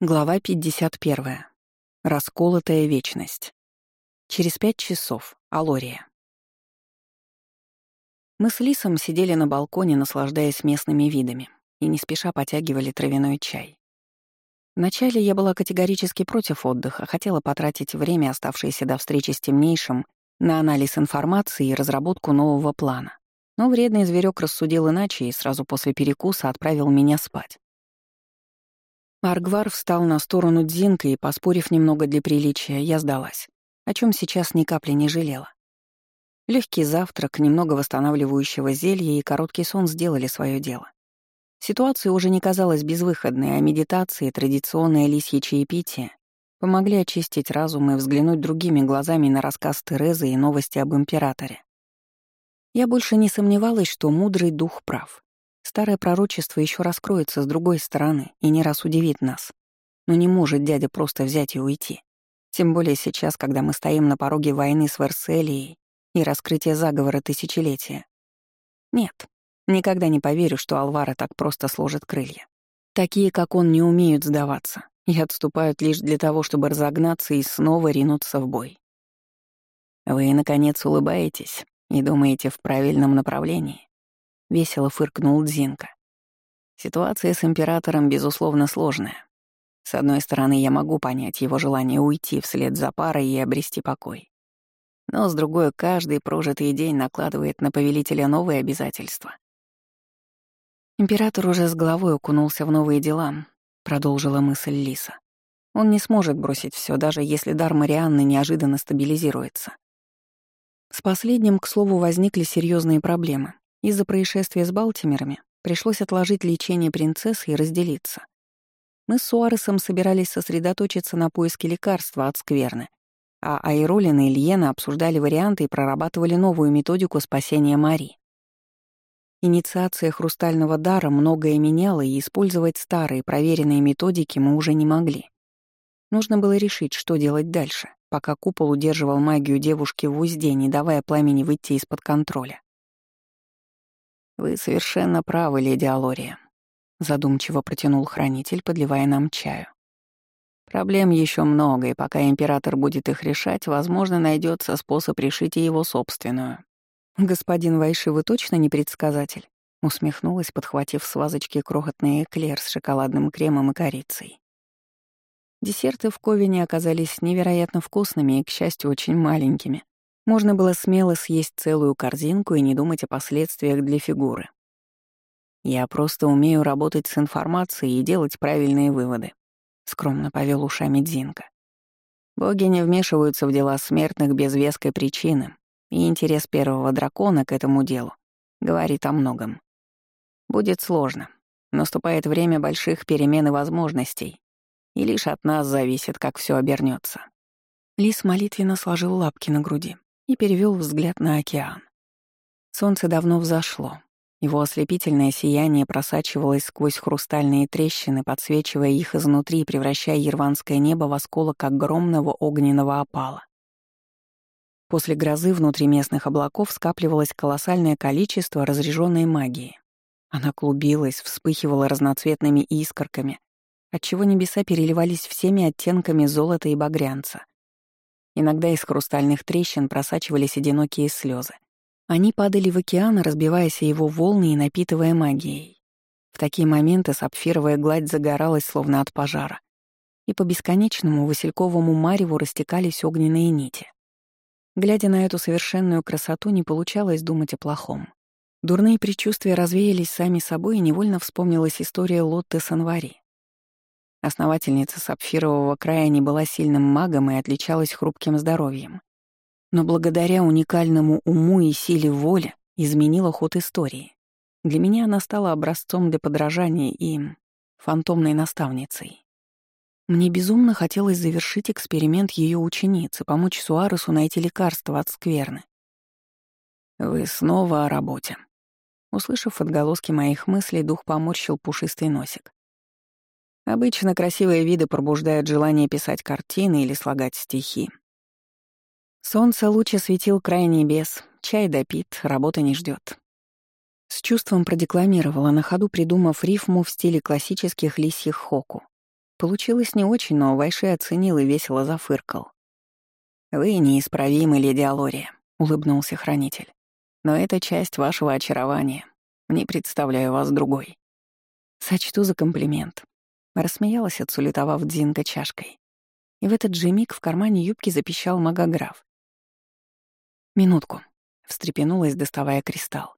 Глава 51. Расколотая вечность. Через пять часов. Алория. Мы с Лисом сидели на балконе, наслаждаясь местными видами, и не спеша потягивали травяной чай. Вначале я была категорически против отдыха, хотела потратить время, оставшееся до встречи с темнейшим, на анализ информации и разработку нового плана. Но вредный зверек рассудил иначе и сразу после перекуса отправил меня спать. Аргвар встал на сторону Дзинка и, поспорив немного для приличия, я сдалась, о чем сейчас ни капли не жалела. Легкий завтрак, немного восстанавливающего зелья и короткий сон сделали свое дело. Ситуация уже не казалась безвыходной, а медитации традиционное лисье чаепитие помогли очистить разум и взглянуть другими глазами на рассказ Терезы и новости об императоре. Я больше не сомневалась, что мудрый дух прав. Старое пророчество еще раскроется с другой стороны и не раз удивит нас. Но не может дядя просто взять и уйти. Тем более сейчас, когда мы стоим на пороге войны с Верселией и раскрытия заговора тысячелетия. Нет, никогда не поверю, что Алвара так просто сложит крылья. Такие, как он, не умеют сдаваться и отступают лишь для того, чтобы разогнаться и снова ринуться в бой. Вы, наконец, улыбаетесь и думаете в правильном направлении. — весело фыркнул Дзинка. Ситуация с императором, безусловно, сложная. С одной стороны, я могу понять его желание уйти вслед за парой и обрести покой. Но с другой, каждый прожитый день накладывает на повелителя новые обязательства. Император уже с головой окунулся в новые дела, продолжила мысль Лиса. Он не сможет бросить все, даже если дар Марианны неожиданно стабилизируется. С последним, к слову, возникли серьезные проблемы. Из-за происшествия с Балтимерами пришлось отложить лечение принцессы и разделиться. Мы с Суаресом собирались сосредоточиться на поиске лекарства от скверны, а Айролин и Ильена обсуждали варианты и прорабатывали новую методику спасения Мари. Инициация хрустального дара многое меняла, и использовать старые проверенные методики мы уже не могли. Нужно было решить, что делать дальше, пока купол удерживал магию девушки в узде, не давая пламени выйти из-под контроля. «Вы совершенно правы, леди Алория», — задумчиво протянул хранитель, подливая нам чаю. «Проблем еще много, и пока император будет их решать, возможно, найдется способ решить и его собственную». «Господин Вайши, вы точно не предсказатель?» — усмехнулась, подхватив с вазочки крохотный эклер с шоколадным кремом и корицей. Десерты в Ковине оказались невероятно вкусными и, к счастью, очень маленькими. Можно было смело съесть целую корзинку и не думать о последствиях для фигуры. Я просто умею работать с информацией и делать правильные выводы. Скромно повел ушами Дзинка. Боги не вмешиваются в дела смертных без веской причины, и интерес первого дракона к этому делу говорит о многом. Будет сложно. Наступает время больших перемен и возможностей, и лишь от нас зависит, как все обернется. Лис молитвенно сложил лапки на груди и перевел взгляд на океан. Солнце давно взошло. Его ослепительное сияние просачивалось сквозь хрустальные трещины, подсвечивая их изнутри и превращая ерванское небо в осколок огромного огненного опала. После грозы внутри местных облаков скапливалось колоссальное количество разряженной магии. Она клубилась, вспыхивала разноцветными искорками, отчего небеса переливались всеми оттенками золота и багрянца. Иногда из хрустальных трещин просачивались одинокие слезы. Они падали в океан, разбиваясь его волны и напитывая магией. В такие моменты сапфировая гладь загоралась, словно от пожара, и по бесконечному васильковому мареву растекались огненные нити. Глядя на эту совершенную красоту, не получалось думать о плохом. Дурные предчувствия развеялись сами собой, и невольно вспомнилась история Лотты Санвари. Основательница сапфирового края не была сильным магом и отличалась хрупким здоровьем. Но благодаря уникальному уму и силе воли изменила ход истории. Для меня она стала образцом для подражания и фантомной наставницей. Мне безумно хотелось завершить эксперимент ее ученицы, помочь Суаресу найти лекарство от скверны. «Вы снова о работе». Услышав отголоски моих мыслей, дух поморщил пушистый носик. Обычно красивые виды пробуждают желание писать картины или слагать стихи. Солнце лучше светил край небес, чай допит, работа не ждет. С чувством продекламировала, на ходу придумав рифму в стиле классических лисьих хоку. Получилось не очень, но Вайши оценил и весело зафыркал. «Вы неисправимы, леди Алория», — улыбнулся хранитель. «Но это часть вашего очарования. Не представляю вас другой». «Сочту за комплимент», — рассмеялась, отсулетовав Дзинка чашкой. И в этот же миг в кармане юбки запищал магограф. «Минутку», — встрепенулась, доставая кристалл.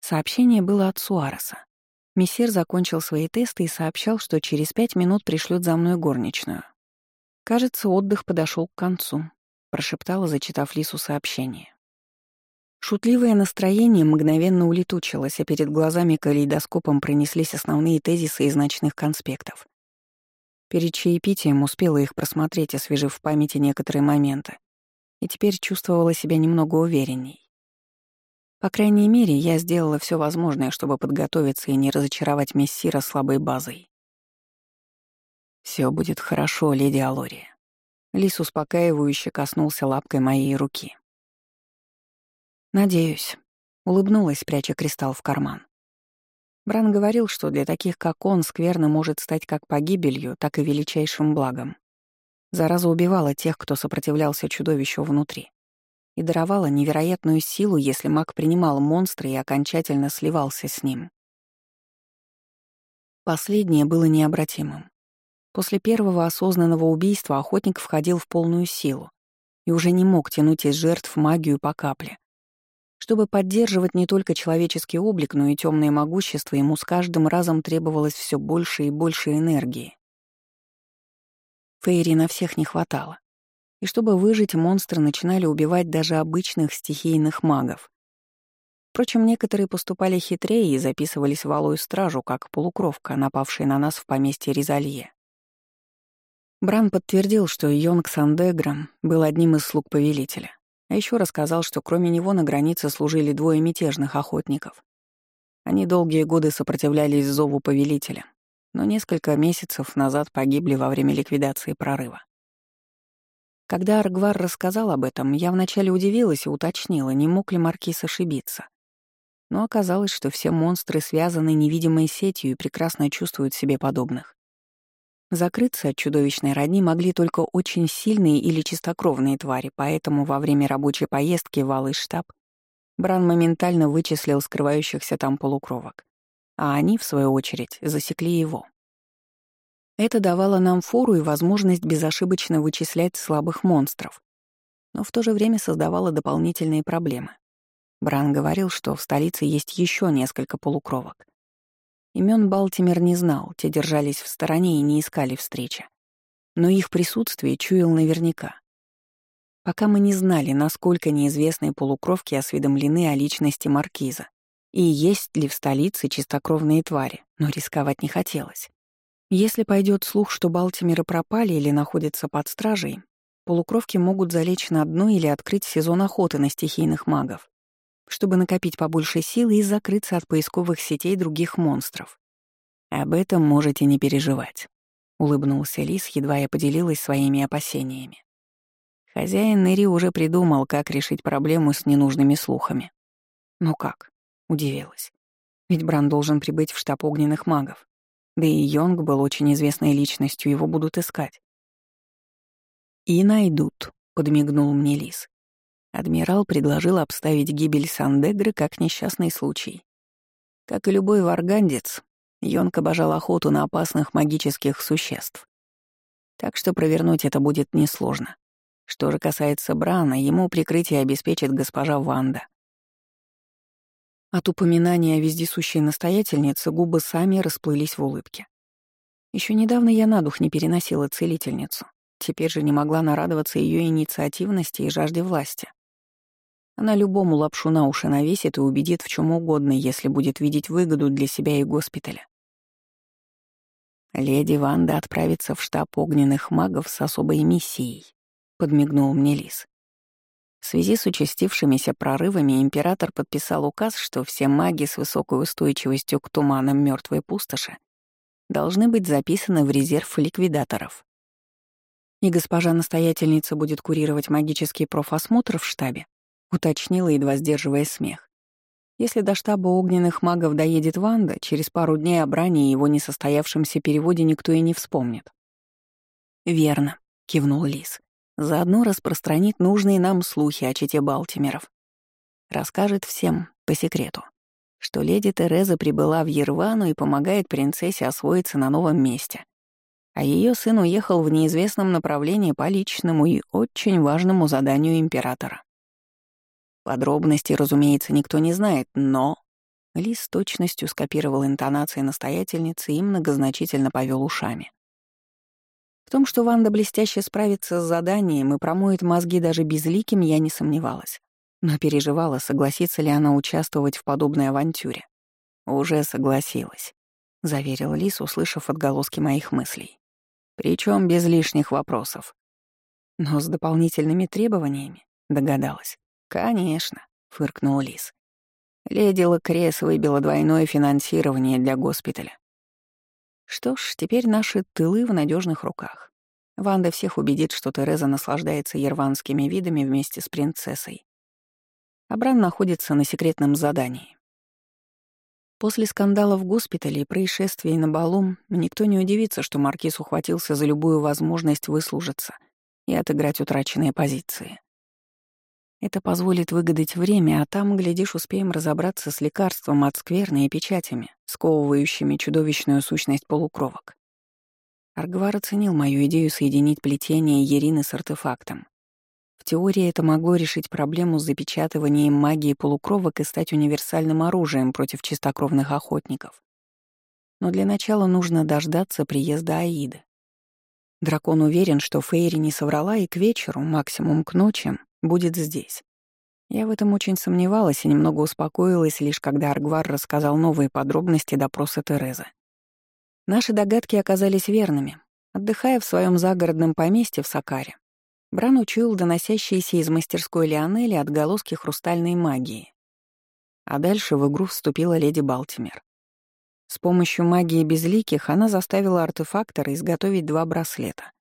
Сообщение было от Суареса. Мессир закончил свои тесты и сообщал, что через пять минут пришлют за мной горничную. «Кажется, отдых подошел к концу», — прошептала, зачитав Лису сообщение. Шутливое настроение мгновенно улетучилось, а перед глазами калейдоскопом пронеслись основные тезисы из ночных конспектов. Перед чаепитием успела их просмотреть, освежив в памяти некоторые моменты, и теперь чувствовала себя немного уверенней. По крайней мере, я сделала все возможное, чтобы подготовиться и не разочаровать мессира слабой базой. Все будет хорошо, леди Алория. Лис успокаивающе коснулся лапкой моей руки. «Надеюсь», — улыбнулась, пряча кристалл в карман. Бран говорил, что для таких, как он, скверно может стать как погибелью, так и величайшим благом. Зараза убивала тех, кто сопротивлялся чудовищу внутри и даровала невероятную силу, если маг принимал монстра и окончательно сливался с ним. Последнее было необратимым. После первого осознанного убийства охотник входил в полную силу и уже не мог тянуть из жертв магию по капле. Чтобы поддерживать не только человеческий облик, но и темное могущество, ему с каждым разом требовалось все больше и больше энергии. Фейри на всех не хватало. И чтобы выжить, монстры начинали убивать даже обычных стихийных магов. Впрочем, некоторые поступали хитрее и записывались в алую стражу, как полукровка, напавшая на нас в поместье Ризалье. Бран подтвердил, что Йонг Сандеграм был одним из слуг повелителя, а еще рассказал, что кроме него на границе служили двое мятежных охотников. Они долгие годы сопротивлялись зову повелителя, но несколько месяцев назад погибли во время ликвидации прорыва. Когда Аргвар рассказал об этом, я вначале удивилась и уточнила, не мог ли Маркиз ошибиться. Но оказалось, что все монстры связаны невидимой сетью и прекрасно чувствуют себе подобных. Закрыться от чудовищной родни могли только очень сильные или чистокровные твари, поэтому во время рабочей поездки в Алый штаб Бран моментально вычислил скрывающихся там полукровок, а они, в свою очередь, засекли его. Это давало нам фору и возможность безошибочно вычислять слабых монстров, но в то же время создавало дополнительные проблемы. Бран говорил, что в столице есть еще несколько полукровок. Имен Балтимер не знал, те держались в стороне и не искали встречи. Но их присутствие чуял наверняка. Пока мы не знали, насколько неизвестные полукровки осведомлены о личности Маркиза и есть ли в столице чистокровные твари, но рисковать не хотелось. Если пойдет слух, что Балтимеры пропали или находятся под стражей, полукровки могут залечь на дно или открыть сезон охоты на стихийных магов, чтобы накопить побольше силы и закрыться от поисковых сетей других монстров. «Об этом можете не переживать», — улыбнулся Лис, едва я поделилась своими опасениями. Хозяин Нэри уже придумал, как решить проблему с ненужными слухами. «Ну как?» — удивилась. «Ведь Бран должен прибыть в штаб огненных магов. Да и Йонг был очень известной личностью, его будут искать. «И найдут», — подмигнул мне Лис. Адмирал предложил обставить гибель Сандегры как несчастный случай. Как и любой варгандец, Йонг обожал охоту на опасных магических существ. Так что провернуть это будет несложно. Что же касается Брана, ему прикрытие обеспечит госпожа Ванда. От упоминания о вездесущей настоятельнице губы сами расплылись в улыбке. Еще недавно я на дух не переносила целительницу. Теперь же не могла нарадоваться ее инициативности и жажде власти. Она любому лапшу на уши навесит и убедит в чем угодно, если будет видеть выгоду для себя и госпиталя. «Леди Ванда отправится в штаб огненных магов с особой миссией», — подмигнул мне Лис. В связи с участившимися прорывами император подписал указ, что все маги с высокой устойчивостью к туманам мертвой пустоши должны быть записаны в резерв ликвидаторов. И госпожа-настоятельница будет курировать магический профосмотр в штабе, уточнила, едва сдерживая смех. Если до штаба огненных магов доедет Ванда, через пару дней о брани и его несостоявшемся переводе никто и не вспомнит. «Верно», — кивнул Лис. «Заодно распространит нужные нам слухи о чете Балтимеров. Расскажет всем, по секрету, что леди Тереза прибыла в Ервану и помогает принцессе освоиться на новом месте. А ее сын уехал в неизвестном направлении по личному и очень важному заданию императора. Подробностей, разумеется, никто не знает, но... Лис с точностью скопировал интонации настоятельницы и многозначительно повел ушами. В том, что Ванда блестяще справится с заданием и промоет мозги даже безликим, я не сомневалась. Но переживала, согласится ли она участвовать в подобной авантюре. «Уже согласилась», — заверил Лис, услышав отголоски моих мыслей. Причем без лишних вопросов. Но с дополнительными требованиями, догадалась. «Конечно», — фыркнул Лис. Леди Лакрес выбила двойное финансирование для госпиталя. Что ж, теперь наши тылы в надежных руках. Ванда всех убедит, что Тереза наслаждается ерванскими видами вместе с принцессой. Абран находится на секретном задании. После скандала в госпитале и происшествий на балу никто не удивится, что Маркиз ухватился за любую возможность выслужиться и отыграть утраченные позиции. Это позволит выгадать время, а там, глядишь, успеем разобраться с лекарством от скверны и печатями, сковывающими чудовищную сущность полукровок. Аргвар оценил мою идею соединить плетение Ерины с артефактом. В теории это могло решить проблему с запечатыванием магии полукровок и стать универсальным оружием против чистокровных охотников. Но для начала нужно дождаться приезда Аиды. Дракон уверен, что Фейри не соврала и к вечеру, максимум к ночи, будет здесь. Я в этом очень сомневалась и немного успокоилась, лишь когда Аргвар рассказал новые подробности допроса Терезы. Наши догадки оказались верными. Отдыхая в своем загородном поместье в Сакаре, Бран учуял доносящиеся из мастерской Лионели отголоски хрустальной магии. А дальше в игру вступила леди Балтимер. С помощью магии безликих она заставила артефактора изготовить два браслета.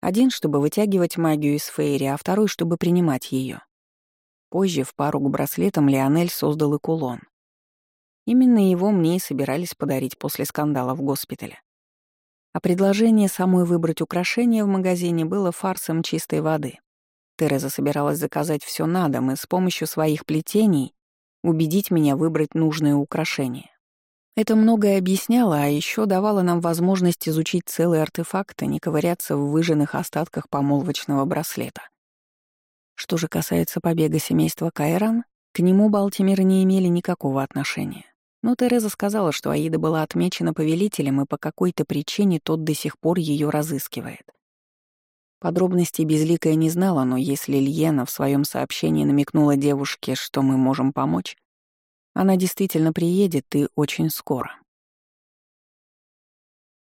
Один, чтобы вытягивать магию из Фейри, а второй, чтобы принимать ее. Позже в пару к браслетам Лионель создал и кулон. Именно его мне и собирались подарить после скандала в госпитале. А предложение самой выбрать украшение в магазине было фарсом чистой воды. Тереза собиралась заказать все на дом и с помощью своих плетений убедить меня выбрать нужное украшение. Это многое объясняло, а еще давало нам возможность изучить целые артефакты, не ковыряться в выжженных остатках помолвочного браслета. Что же касается побега семейства Кайран, к нему Балтимеры не имели никакого отношения. Но Тереза сказала, что Аида была отмечена повелителем, и по какой-то причине тот до сих пор ее разыскивает. Подробностей Безликая не знала, но если Льена в своем сообщении намекнула девушке, что мы можем помочь, она действительно приедет и очень скоро.